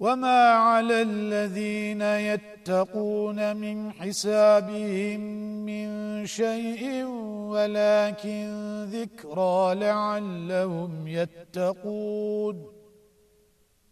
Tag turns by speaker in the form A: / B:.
A: وما على الذين يتقون من حسابهم من شيء ولكن ذكرى لعلهم يتقون